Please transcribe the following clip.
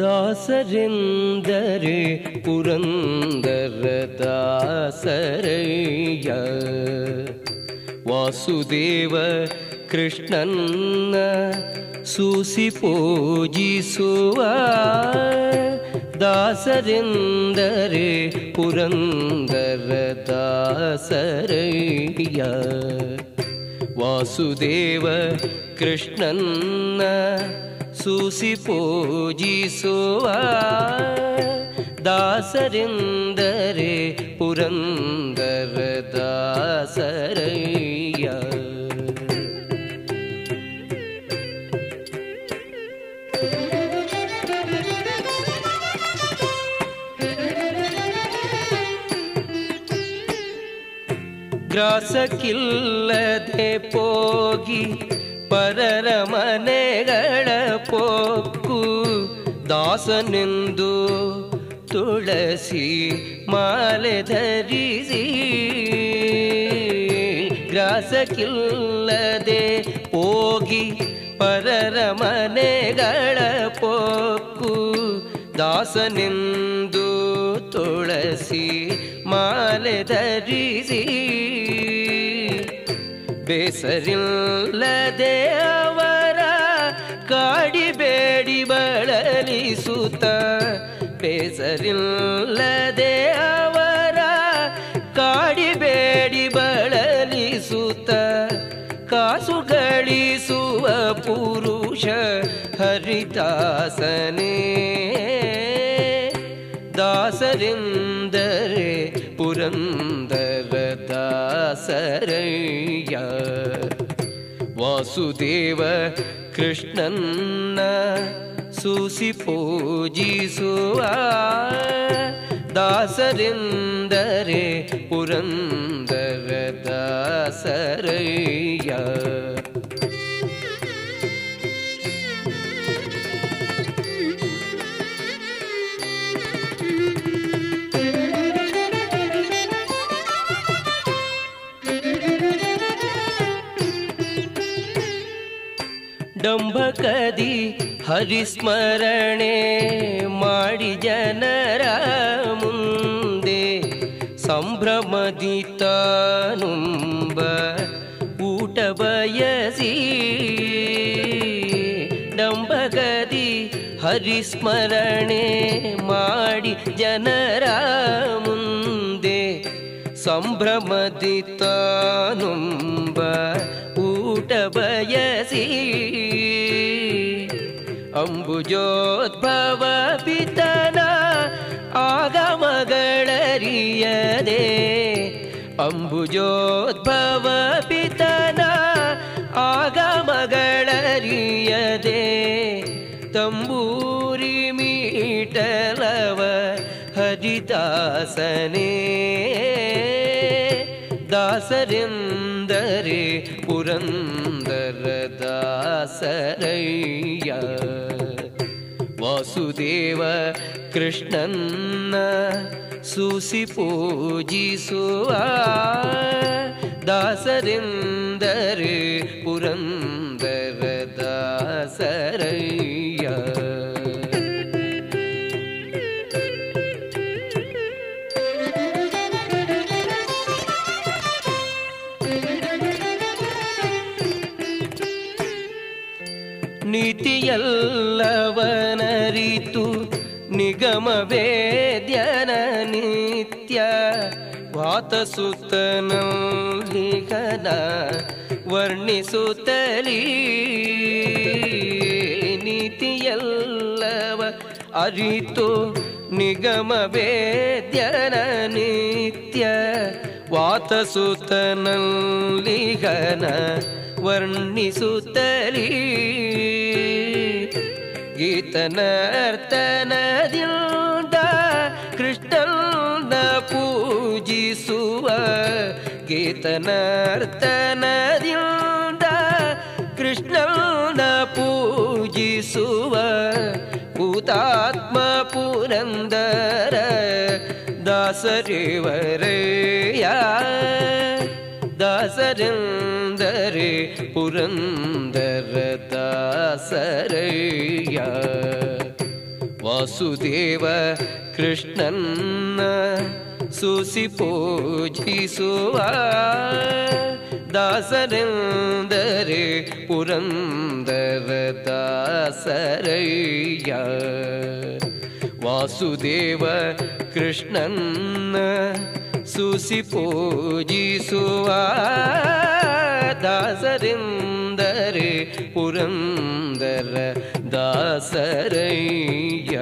दासरिन्दर पुरन्दरदासर्या। वासुदेव कृष्णन्न सुसि पूजि सुवा। दासरिन्दर पुरन्दर दारया वासुदेव कृष्णन् ಸೂಸಿ ಪೂಜಿಸುವ ದಾಸರಿಂದರೆ ಪುರಂದರ ದಾಸರಯ್ಯ ಗ್ರಾಸಕ್ಕಿಲ್ಲದೆ ಪೋಗಿ ಪರರ ಮನೆಗಳ ದಾಸನೆಂದು ತುಳಸಿ ಮಾಲೆ ಧರಿಸಿ ಗ್ರಾಸಕ್ಕಿಲ್ಲದೆ ಹೋಗಿ ಪರರ ಮನೆಗಳ ಪೊಕ್ಕು ದಾಸನೆಂದು ತುಳಸಿ ಮಾಲೆ ಧರಿಸಿ ಬೇಸರಿಲ್ಲದೆ ಅವರ ಕಾಡಿಬೇಡಿ ಬಳಲಿಸುತ್ತ ಬೇಸರಿಲ್ಲದೆ ಅವರ ಕಾಡಿಬೇಡಿ ಬಳಲಿಸುತ್ತ ಕಾಸು ಗಳಿಸುವ ಪುರುಷ ಹರಿದಾಸನೇ. ದಾಸರೆಂದರೆ ಪುರಂದರ ದಾಸರಯ್ಯ. ವಾಸುದೇವ ಕೃಷ್ಣನ್ನ ಸೂಸಿ ಪೂಜಿಸುವ ದಾಸರೆಂದರೆ ಪುರಂದರ ದಾಸರಯ್ಯ ಡಂಬಕದಿ ಹರಿಸ್ಮರಣೆ ಮಾಡಿ ಜನರ ಮುಂದೆ ಸಂಭ್ರಮದಿ ತಾನುಂಬ ಊಟ ಬಯಸಿ ಡಂಬಗದಿ ಹರಿಸ್ಮರಣೆ ಮಾಡಿ ಜನರ ಮುಂದೆ ಸಂಭ್ರಮದಿ ತಾನುಂಬ ಊಟ ಬಯಸಿ ಅಂಬುಜೋದ್ಭವ ಪಿತನ ಆಗಮಗಳರಿಯದೆ. ಅಂಬುಜೋದ್ಭವ ಪಿತನ ಆಗಮಗಳರಿಯದೆ. ತಂಬೂರಿ ಮೀಟಲವ ಹರಿದಾಸನೇ. दासरिन्दर पुरन्दरदासरय्य वासुदेव कृष्णन्न सुपूजि सुवा। दासरिन्दरि पुरं ನೀತಿಯಲ್ಲವನರಿತು ನಿಗಮ ವೇದ್ಯನ ನಿತ್ಯ ವಾತಸುತ್ತನಲ್ಲಿಗನ ವರ್ಣಿಸುತ್ತಲೀ. ನೀತಿಯಲ್ಲವ ಅರಿತು ನಿಗಮ ವೇದ್ಯನ ನಿತ್ಯ ವಾತಸುತ್ತನಲ್ಲಿಗನ ವರ್ಣಿಸುತ್ತಲೀ. ಗೀತನರ್ತನದಿಂದ ಕೃಷ್ಣನ ಪೂಜಿಸುವ ಗೀತನರ್ತನದಿಂದ ಕೃಷ್ಣನ ಪೂಜಿಸುವ ಭೂತಾತ್ಮ ಪುರಂದರ ದಾಸರೇವರೆಯ ದಾಸರೆಂದರೆ पुर वासुदेव वासुदेवा कृष्णन् सुवा। दासरेन्दरे पुरन्दर दासरैया कृष्णन् ಸುಸಿ ಪೂಜಿಸುವ ದಾಸರೆಂದರೆ ಪುರಂದರ ದಾಸರಯ್ಯ